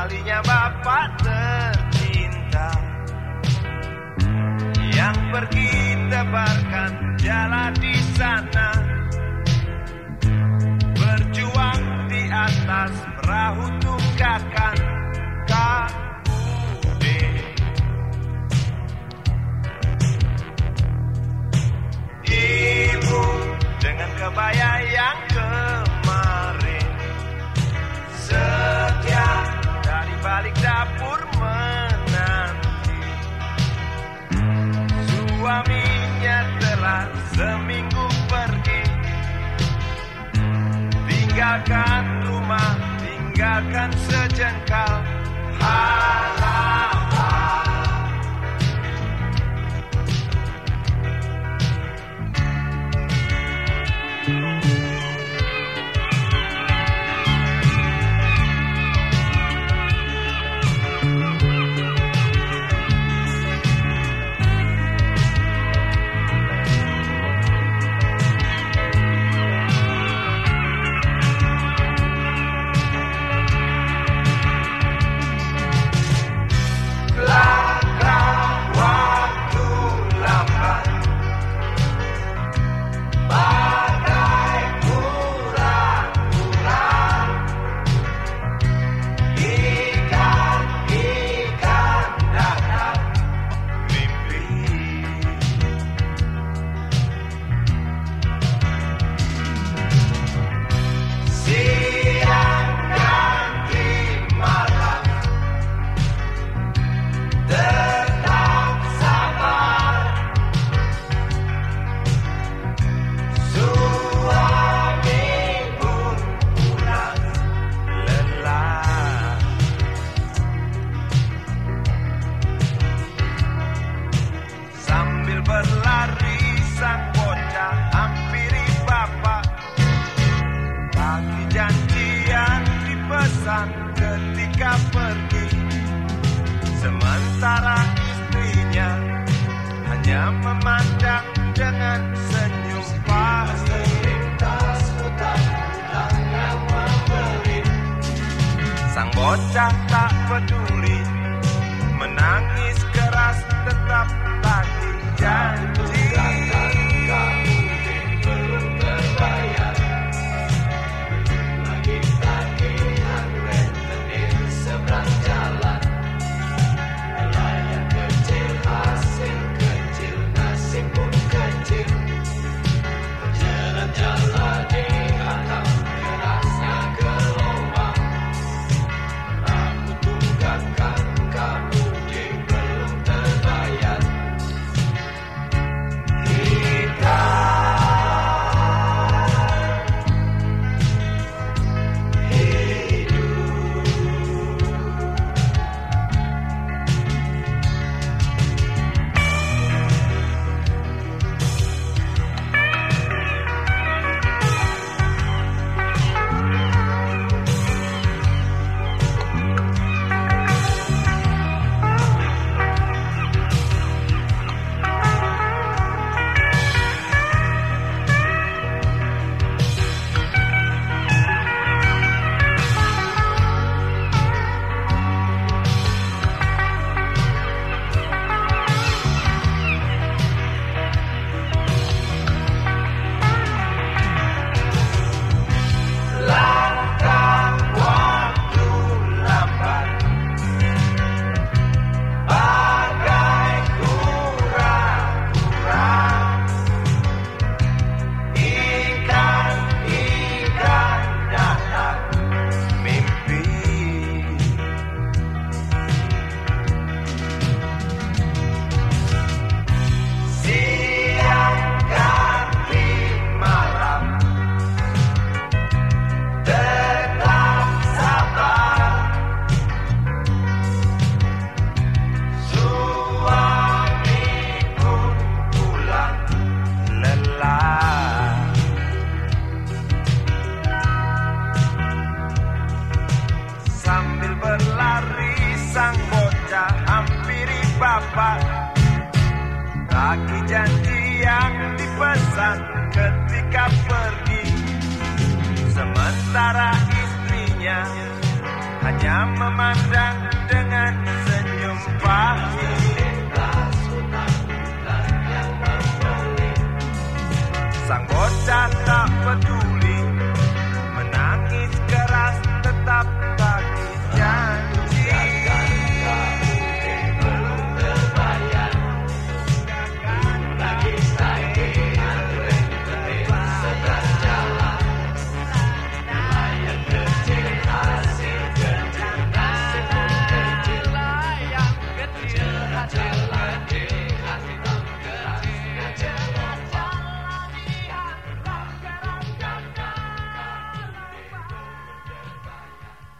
kembalinya Bapak tercinta. Yang pergi tebarkan jalan di sana. dapur menanti. Suaminya telah seminggu pergi. Tinggalkan rumah, tinggalkan sejengkal. Hal berlari sang bocah hampiri bapak. Bagi janji yang dipesan ketika pergi Sementara istrinya hanya memandang dengan senyum pahit. Sang bocah tak peduli Lagi janji yang dipesan ketika pergi. Sementara istrinya hanya memandang dengan senyum pahit. Sang bocah tak peduli Menangis keras tetap Montana.